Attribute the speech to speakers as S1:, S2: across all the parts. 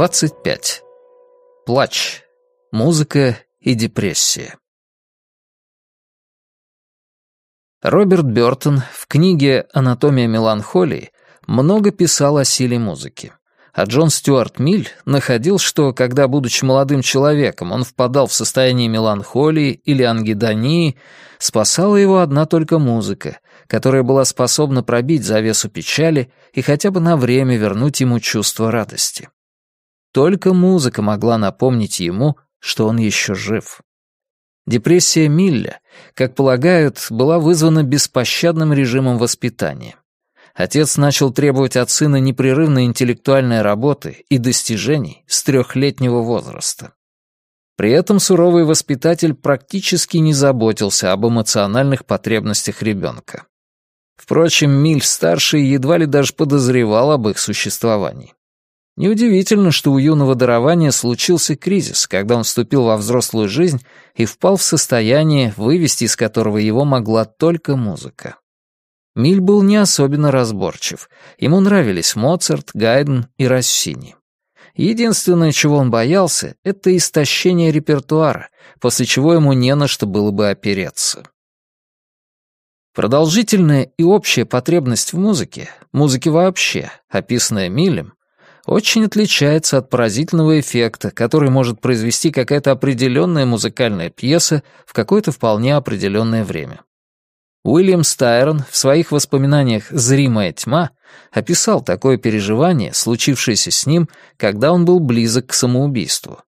S1: 25. Плач. Музыка и депрессия. Роберт Бёртон в книге «Анатомия меланхолии» много писал о силе музыки. А Джон Стюарт Миль находил, что когда, будучи молодым человеком, он впадал в состояние меланхолии или ангидонии, спасала его одна только музыка, которая была способна пробить завесу печали и хотя бы на время вернуть ему чувство радости. Только музыка могла напомнить ему, что он еще жив. Депрессия Милля, как полагают, была вызвана беспощадным режимом воспитания. Отец начал требовать от сына непрерывной интеллектуальной работы и достижений с трехлетнего возраста. При этом суровый воспитатель практически не заботился об эмоциональных потребностях ребенка. Впрочем, Миль-старший едва ли даже подозревал об их существовании. Неудивительно, что у юного дарования случился кризис, когда он вступил во взрослую жизнь и впал в состояние, вывести из которого его могла только музыка. Миль был не особенно разборчив. Ему нравились Моцарт, Гайден и Россини. Единственное, чего он боялся, это истощение репертуара, после чего ему не на что было бы опереться. Продолжительная и общая потребность в музыке, музыке вообще, описанная Милем, очень отличается от поразительного эффекта, который может произвести какая-то определенная музыкальная пьеса в какое-то вполне определенное время. Уильям Стайрон в своих воспоминаниях «Зримая тьма» описал такое переживание, случившееся с ним, когда он был близок к самоубийству.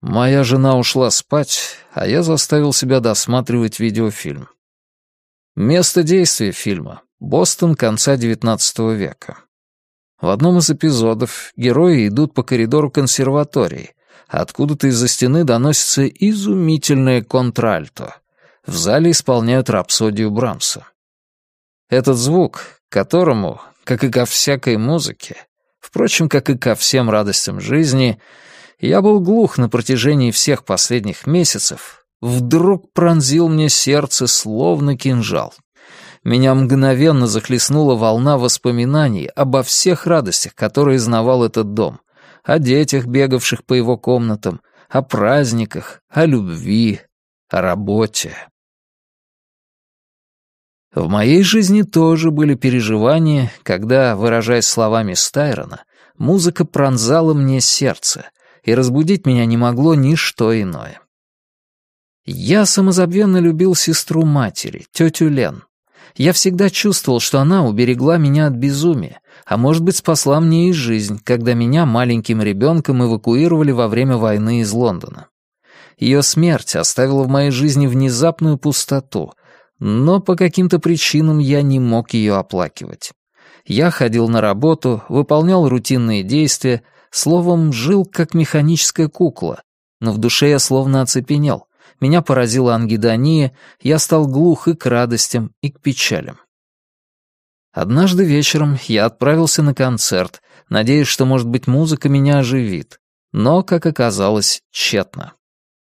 S1: «Моя жена ушла спать, а я заставил себя досматривать видеофильм. Место действия фильма — Бостон конца XIX века. В одном из эпизодов герои идут по коридору консерватории. Откуда-то из-за стены доносится изумительное контральто. В зале исполняют рапсодию Брамса. Этот звук, которому, как и ко всякой музыке, впрочем, как и ко всем радостям жизни, я был глух на протяжении всех последних месяцев, вдруг пронзил мне сердце словно кинжал меня мгновенно захлестнула волна воспоминаний обо всех радостях, которые знавал этот дом, о детях, бегавших по его комнатам, о праздниках, о любви, о работе. В моей жизни тоже были переживания, когда, выражаясь словами Стайрона, музыка пронзала мне сердце, и разбудить меня не могло ничто иное. Я самозабвенно любил сестру матери, тетю Лен, я всегда чувствовал, что она уберегла меня от безумия, а может быть спасла мне и жизнь, когда меня маленьким ребенком эвакуировали во время войны из Лондона. Ее смерть оставила в моей жизни внезапную пустоту, но по каким-то причинам я не мог ее оплакивать. Я ходил на работу, выполнял рутинные действия, словом, жил как механическая кукла, но в душе я словно оцепенел — меня поразила ангидония, я стал глух и к радостям, и к печалям. Однажды вечером я отправился на концерт, надеясь, что, может быть, музыка меня оживит. Но, как оказалось, тщетно.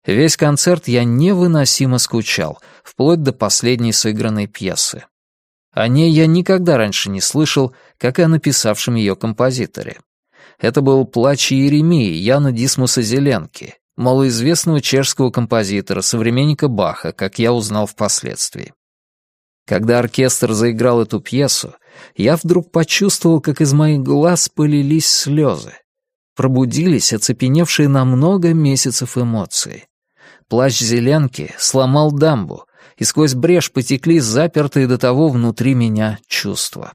S1: Весь концерт я невыносимо скучал, вплоть до последней сыгранной пьесы. О ней я никогда раньше не слышал, как и о написавшем ее композиторе. Это был «Плач Еремии» Яна Дисмуса Зеленки, малоизвестного чешского композитора, современника Баха, как я узнал впоследствии. Когда оркестр заиграл эту пьесу, я вдруг почувствовал, как из моих глаз полились слезы. Пробудились оцепеневшие на много месяцев эмоции. Плащ Зеленки сломал дамбу, и сквозь брешь потекли запертые до того внутри меня чувства.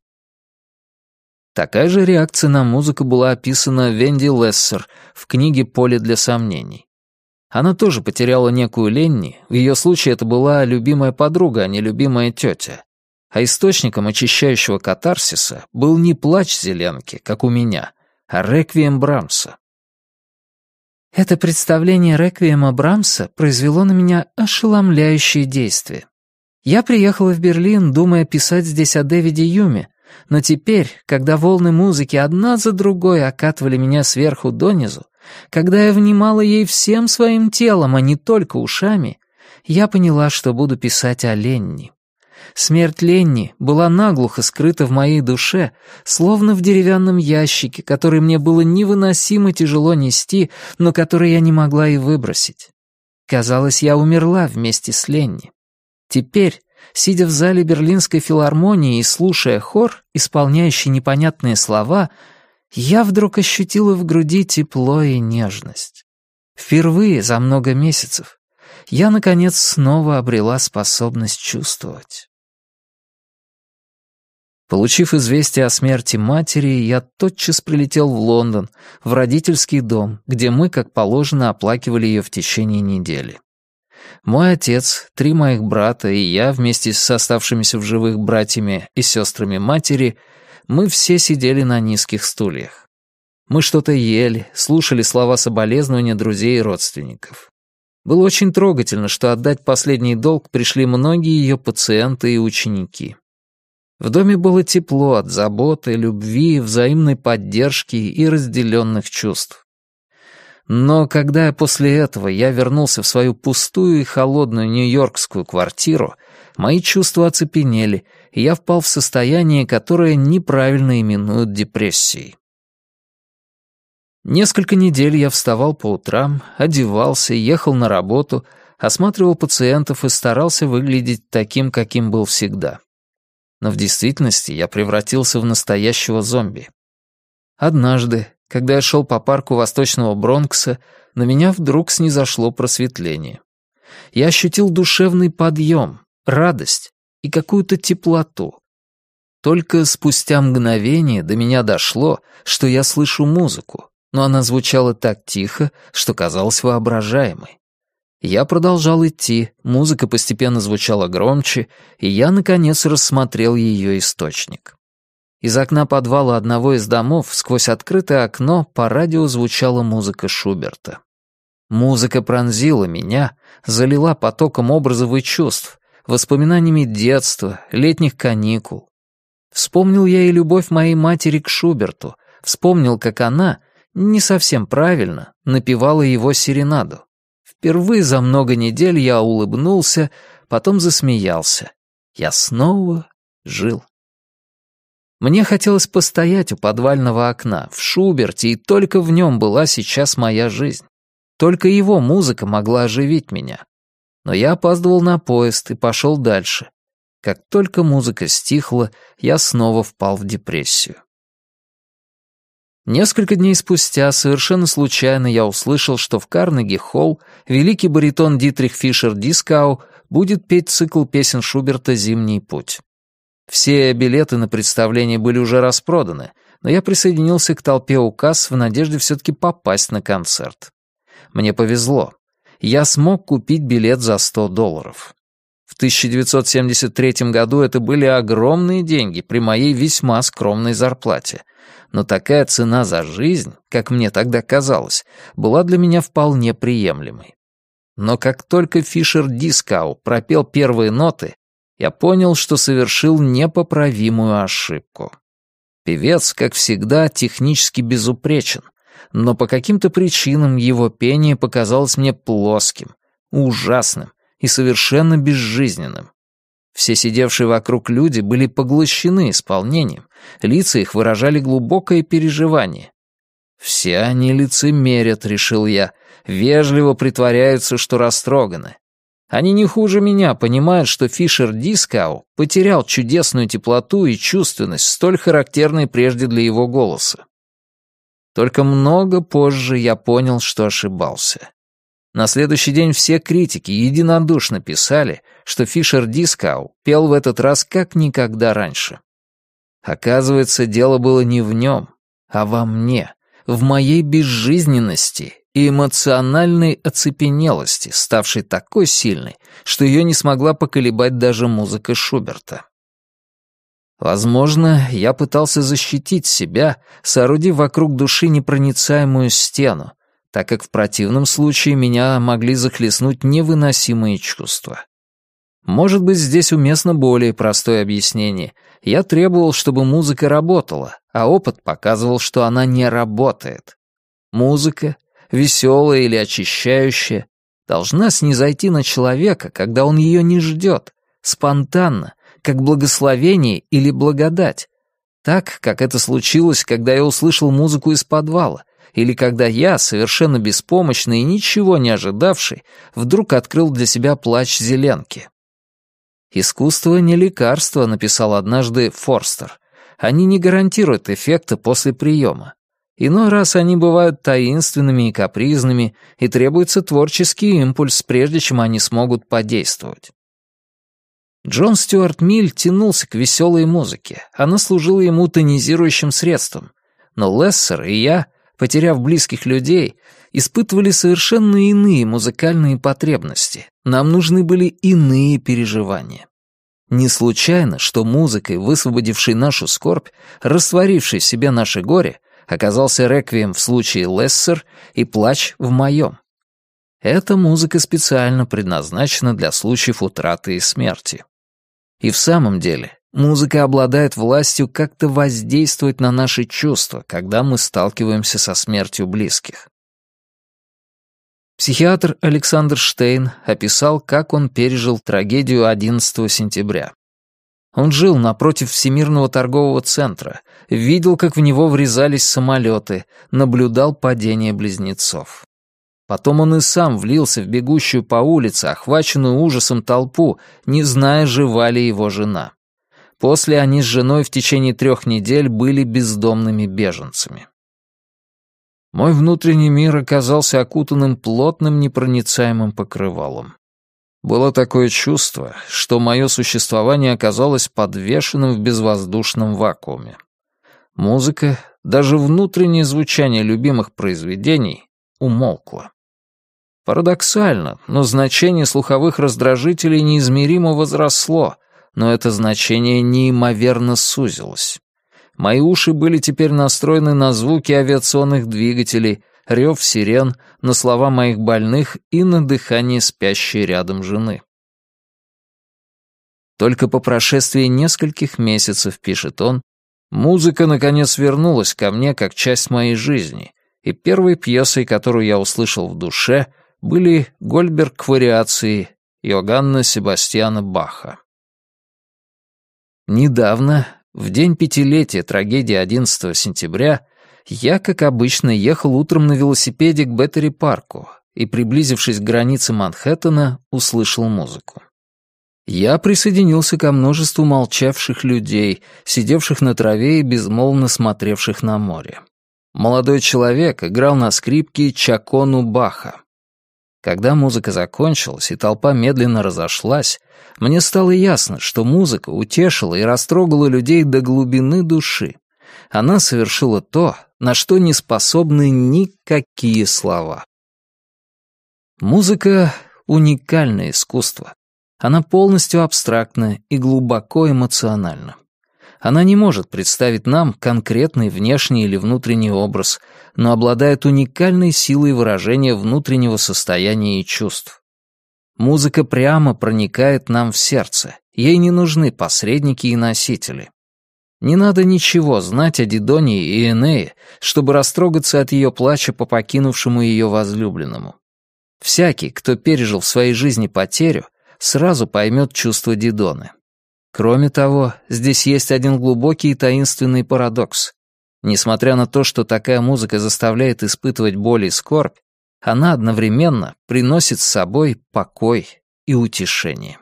S1: Такая же реакция на музыку была описана Венди Лессер в книге «Поле для сомнений». Она тоже потеряла некую Ленни, в ее случае это была любимая подруга, а не любимая тетя. А источником очищающего катарсиса был не плач Зеленки, как у меня, а реквием Брамса. Это представление реквиема Брамса произвело на меня ошеломляющее действие. Я приехала в Берлин, думая писать здесь о Дэвиде Юме, но теперь, когда волны музыки одна за другой окатывали меня сверху донизу, когда я внимала ей всем своим телом, а не только ушами, я поняла, что буду писать о Ленни. Смерть Ленни была наглухо скрыта в моей душе, словно в деревянном ящике, который мне было невыносимо тяжело нести, но который я не могла и выбросить. Казалось, я умерла вместе с Ленни. Теперь, сидя в зале Берлинской филармонии и слушая хор, исполняющий непонятные слова, я вдруг ощутила в груди тепло и нежность. Впервые за много месяцев я, наконец, снова обрела способность чувствовать. Получив известие о смерти матери, я тотчас прилетел в Лондон, в родительский дом, где мы, как положено, оплакивали ее в течение недели. Мой отец, три моих брата и я вместе с оставшимися в живых братьями и сестрами матери — мы все сидели на низких стульях. Мы что-то ели, слушали слова соболезнования друзей и родственников. Было очень трогательно, что отдать последний долг пришли многие ее пациенты и ученики. В доме было тепло от заботы, любви, взаимной поддержки и разделенных чувств. Но когда я после этого я вернулся в свою пустую и холодную нью-йоркскую квартиру, мои чувства оцепенели, и я впал в состояние, которое неправильно именуют депрессией. Несколько недель я вставал по утрам, одевался, ехал на работу, осматривал пациентов и старался выглядеть таким, каким был всегда. Но в действительности я превратился в настоящего зомби. Однажды, когда я шел по парку Восточного Бронкса, на меня вдруг снизошло просветление. Я ощутил душевный подъем, радость и какую-то теплоту. Только спустя мгновение до меня дошло, что я слышу музыку, но она звучала так тихо, что казалась воображаемой. Я продолжал идти, музыка постепенно звучала громче, и я, наконец, рассмотрел ее источник. Из окна подвала одного из домов сквозь открытое окно по радио звучала музыка Шуберта. Музыка пронзила меня, залила потоком образов и чувств, воспоминаниями детства, летних каникул. Вспомнил я и любовь моей матери к Шуберту, вспомнил, как она, не совсем правильно, напевала его серенаду. Впервые за много недель я улыбнулся, потом засмеялся. Я снова жил. Мне хотелось постоять у подвального окна, в Шуберте, и только в нем была сейчас моя жизнь. Только его музыка могла оживить меня. Но я опаздывал на поезд и пошел дальше. Как только музыка стихла, я снова впал в депрессию. Несколько дней спустя, совершенно случайно, я услышал, что в Карнеги-Холл великий баритон Дитрих Фишер Дискау будет петь цикл песен Шуберта «Зимний путь». Все билеты на представление были уже распроданы, но я присоединился к толпе у касс в надежде все-таки попасть на концерт. Мне повезло. Я смог купить билет за 100 долларов. В 1973 году это были огромные деньги при моей весьма скромной зарплате. Но такая цена за жизнь, как мне тогда казалось, была для меня вполне приемлемой. Но как только Фишер Дискау пропел первые ноты, я понял, что совершил непоправимую ошибку. Певец, как всегда, технически безупречен, но по каким-то причинам его пение показалось мне плоским, ужасным и совершенно безжизненным. Все сидевшие вокруг люди были поглощены исполнением, лица их выражали глубокое переживание. «Все они лицемерят», — решил я, — «вежливо притворяются, что растроганы. Они не хуже меня понимают, что Фишер Дискау потерял чудесную теплоту и чувственность, столь характерной прежде для его голоса. Только много позже я понял, что ошибался. На следующий день все критики единодушно писали, что Фишер Дискау пел в этот раз как никогда раньше. Оказывается, дело было не в нем, а во мне, в моей безжизненности и эмоциональной оцепенелости, ставшей такой сильной, что ее не смогла поколебать даже музыка Шуберта. Возможно, я пытался защитить себя, соорудив вокруг души непроницаемую стену, так как в противном случае меня могли захлестнуть невыносимые чувства. Может быть, здесь уместно более простое объяснение. Я требовал, чтобы музыка работала, а опыт показывал, что она не работает. Музыка, веселая или очищающая, должна снизойти на человека, когда он ее не ждет, спонтанно, как благословение или благодать. Так, как это случилось, когда я услышал музыку из подвала, или когда я, совершенно беспомощный и ничего не ожидавший, вдруг открыл для себя плач Зеленки. «Искусство не лекарство», — написал однажды Форстер. «Они не гарантируют эффекта после приема. Иной раз они бывают таинственными и капризными, и требуется творческий импульс, прежде чем они смогут подействовать». Джон Стюарт Миль тянулся к веселой музыке. Она служила ему тонизирующим средством. Но Лессер и я потеряв близких людей, испытывали совершенно иные музыкальные потребности. Нам нужны были иные переживания. Не случайно, что музыкой, высвободившей нашу скорбь, растворившей в себе наше горе, оказался реквием в случае Лессер и плач в моем. Эта музыка специально предназначена для случаев утраты и смерти. И в самом деле, Музыка обладает властью как-то воздействовать на наши чувства, когда мы сталкиваемся со смертью близких. Психиатр Александр Штейн описал, как он пережил трагедию 11 сентября. Он жил напротив Всемирного торгового центра, видел, как в него врезались самолеты, наблюдал падение близнецов. Потом он и сам влился в бегущую по улице, охваченную ужасом толпу, не зная, жива ли его жена. После они с женой в течение трех недель были бездомными беженцами. Мой внутренний мир оказался окутанным плотным непроницаемым покрывалом. Было такое чувство, что мое существование оказалось подвешенным в безвоздушном вакууме. Музыка, даже внутреннее звучание любимых произведений умолкла. Парадоксально, но значение слуховых раздражителей неизмеримо возросло, но это значение неимоверно сузилось. Мои уши были теперь настроены на звуки авиационных двигателей, рев сирен, на слова моих больных и на дыхание спящей рядом жены. Только по прошествии нескольких месяцев, пишет он, музыка наконец вернулась ко мне как часть моей жизни, и первой пьесой, которую я услышал в душе, были Гольберг-вариации Йоганна Себастьяна Баха. Недавно, в день пятилетия трагедии 11 сентября, я, как обычно, ехал утром на велосипеде к Беттери-парку и, приблизившись к границе Манхэттена, услышал музыку. Я присоединился ко множеству молчавших людей, сидевших на траве и безмолвно смотревших на море. Молодой человек играл на скрипке Чакону Баха. Когда музыка закончилась и толпа медленно разошлась, мне стало ясно, что музыка утешила и растрогала людей до глубины души. Она совершила то, на что не способны никакие слова. Музыка — уникальное искусство. Она полностью абстрактна и глубоко эмоциональна. Она не может представить нам конкретный внешний или внутренний образ, но обладает уникальной силой выражения внутреннего состояния и чувств. Музыка прямо проникает нам в сердце. Ей не нужны посредники и носители. Не надо ничего знать о Дидоне и Энее, чтобы растрогаться от ее плача по покинувшему ее возлюбленному. Всякий, кто пережил в своей жизни потерю, сразу поймет чувство Дидоны. Кроме того, здесь есть один глубокий и таинственный парадокс. Несмотря на то, что такая музыка заставляет испытывать боль и скорбь, она одновременно приносит с собой покой и утешение.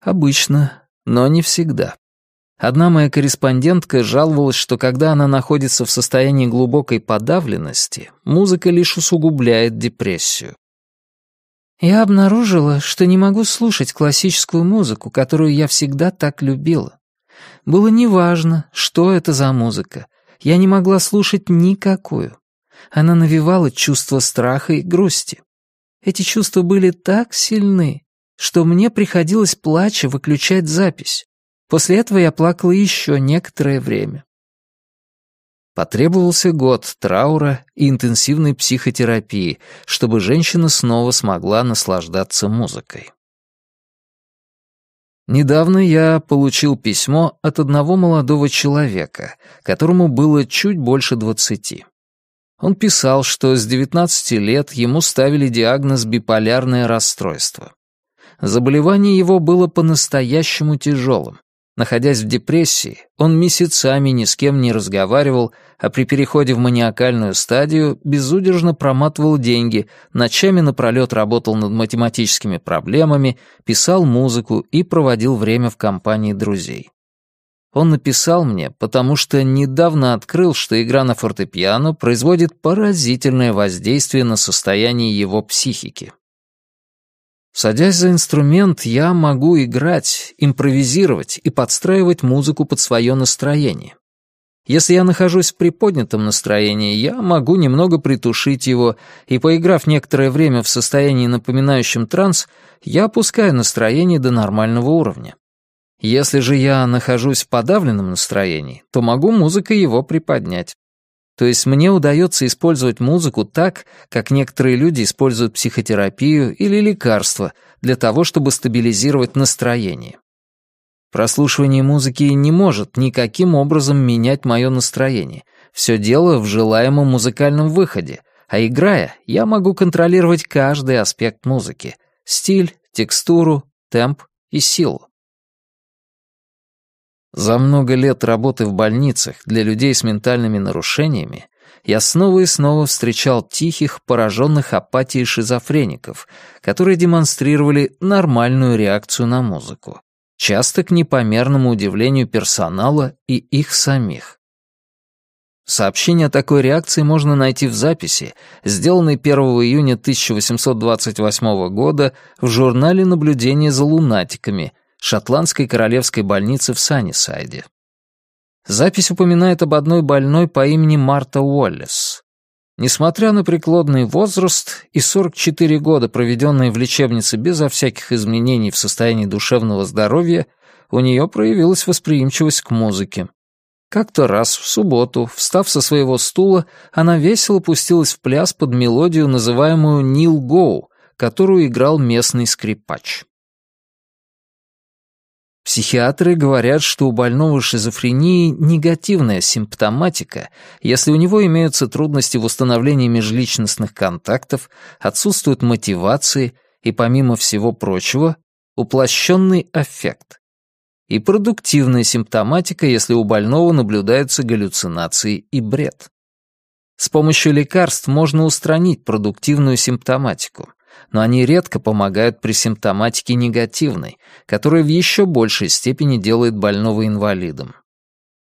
S1: Обычно, но не всегда. Одна моя корреспондентка жаловалась, что когда она находится в состоянии глубокой подавленности, музыка лишь усугубляет депрессию. «Я обнаружила, что не могу слушать классическую музыку, которую я всегда так любила. Было неважно, что это за музыка. Я не могла слушать никакую она навевала чувство страха и грусти. Эти чувства были так сильны, что мне приходилось плача выключать запись. После этого я плакала еще некоторое время. Потребовался год траура и интенсивной психотерапии, чтобы женщина снова смогла наслаждаться музыкой. Недавно я получил письмо от одного молодого человека, которому было чуть больше двадцати. Он писал, что с 19 лет ему ставили диагноз «биполярное расстройство». Заболевание его было по-настоящему тяжелым. Находясь в депрессии, он месяцами ни с кем не разговаривал, а при переходе в маниакальную стадию безудержно проматывал деньги, ночами напролет работал над математическими проблемами, писал музыку и проводил время в компании друзей. Он написал мне, потому что недавно открыл, что игра на фортепиано производит поразительное воздействие на состояние его психики. Садясь за инструмент, я могу играть, импровизировать и подстраивать музыку под свое настроение. Если я нахожусь в приподнятом настроении, я могу немного притушить его, и, поиграв некоторое время в состоянии, напоминающем транс, я опускаю настроение до нормального уровня. Если же я нахожусь в подавленном настроении, то могу музыкой его приподнять. То есть мне удается использовать музыку так, как некоторые люди используют психотерапию или лекарства для того, чтобы стабилизировать настроение. Прослушивание музыки не может никаким образом менять мое настроение. Все дело в желаемом музыкальном выходе, а играя, я могу контролировать каждый аспект музыки — стиль, текстуру, темп и силу. За много лет работы в больницах для людей с ментальными нарушениями я снова и снова встречал тихих, пораженных апатией шизофреников, которые демонстрировали нормальную реакцию на музыку, часто к непомерному удивлению персонала и их самих. Сообщение о такой реакции можно найти в записи, сделанной 1 июня 1828 года в журнале «Наблюдение за лунатиками», шотландской королевской больницы в Саннисайде. Запись упоминает об одной больной по имени Марта Уоллес. Несмотря на преклонный возраст и 44 года, проведенные в лечебнице безо всяких изменений в состоянии душевного здоровья, у нее проявилась восприимчивость к музыке. Как-то раз, в субботу, встав со своего стула, она весело пустилась в пляс под мелодию, называемую «Нил Гоу», которую играл местный скрипач. Психиатры говорят, что у больного шизофрении негативная симптоматика, если у него имеются трудности в установлении межличностных контактов, отсутствуют мотивации и, помимо всего прочего, уплощенный аффект. И продуктивная симптоматика, если у больного наблюдаются галлюцинации и бред. С помощью лекарств можно устранить продуктивную симптоматику но они редко помогают при симптоматике негативной, которая в еще большей степени делает больного инвалидом.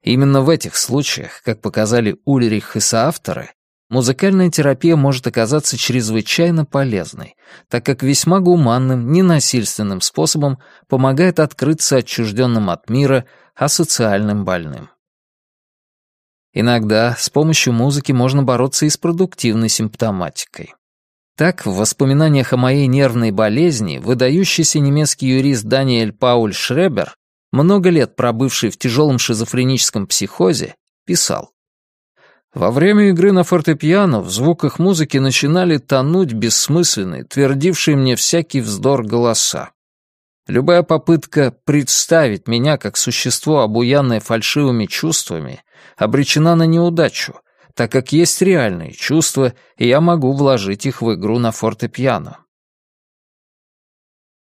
S1: Именно в этих случаях, как показали Ульрих и соавторы, музыкальная терапия может оказаться чрезвычайно полезной, так как весьма гуманным, ненасильственным способом помогает открыться отчужденным от мира асоциальным больным. Иногда с помощью музыки можно бороться и с продуктивной симптоматикой. Так, в воспоминаниях о моей нервной болезни выдающийся немецкий юрист Даниэль Пауль Шребер, много лет пробывший в тяжелом шизофреническом психозе, писал. Во время игры на фортепиано в звуках музыки начинали тонуть бессмысленные, твердившие мне всякий вздор голоса. Любая попытка представить меня как существо, обуянное фальшивыми чувствами, обречена на неудачу, так как есть реальные чувства, и я могу вложить их в игру на фортепиано.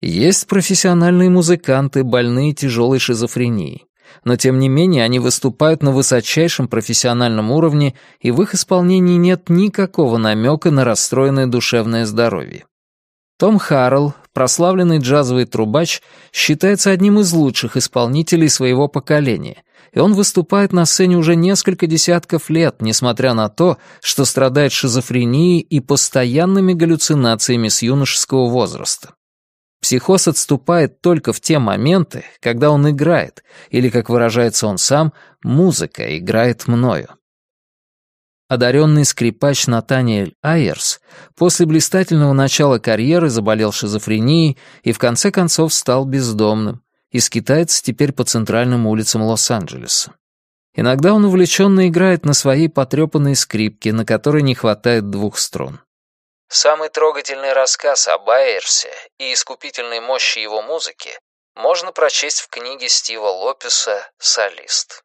S1: Есть профессиональные музыканты, больные тяжелой шизофренией, но тем не менее они выступают на высочайшем профессиональном уровне, и в их исполнении нет никакого намека на расстроенное душевное здоровье. Том Харрелл, прославленный джазовый трубач, считается одним из лучших исполнителей своего поколения, и он выступает на сцене уже несколько десятков лет, несмотря на то, что страдает шизофренией и постоянными галлюцинациями с юношеского возраста. Психоз отступает только в те моменты, когда он играет, или, как выражается он сам, «музыка играет мною». Одаренный скрипач Натаниэль Айерс после блистательного начала карьеры заболел шизофренией и в конце концов стал бездомным и скитается теперь по центральным улицам Лос-Анджелеса. Иногда он увлеченно играет на своей потрепанной скрипке, на которой не хватает двух струн. Самый трогательный рассказ об Айерсе и искупительной мощи его музыки можно прочесть в книге Стива Лопеса «Солист».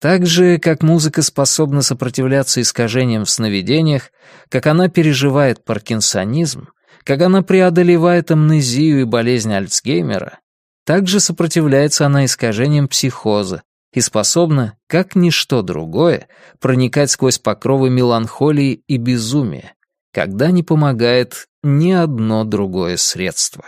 S1: Так же, как музыка способна сопротивляться искажениям в сновидениях, как она переживает паркинсонизм, как она преодолевает амнезию и болезнь Альцгеймера, также сопротивляется она искажениям психоза и способна, как ничто другое, проникать сквозь покровы меланхолии и безумия, когда не помогает ни одно другое средство.